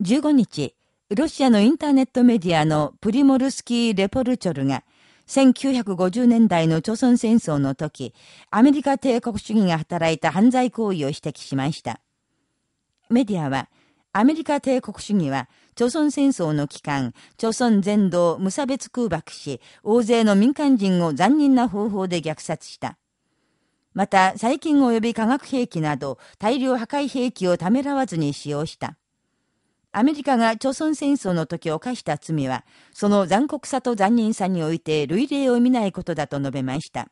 15日、ロシアのインターネットメディアのプリモルスキー・レポルチョルが、1950年代の朝鮮戦争の時、アメリカ帝国主義が働いた犯罪行為を指摘しました。メディアは、アメリカ帝国主義は、朝鮮戦争の期間、朝鮮全土を無差別空爆し、大勢の民間人を残忍な方法で虐殺した。また、細菌及び化学兵器など、大量破壊兵器をためらわずに使用した。アメリカが朝鮮戦争の時犯した罪は、その残酷さと残忍さにおいて類例を見ないことだと述べました。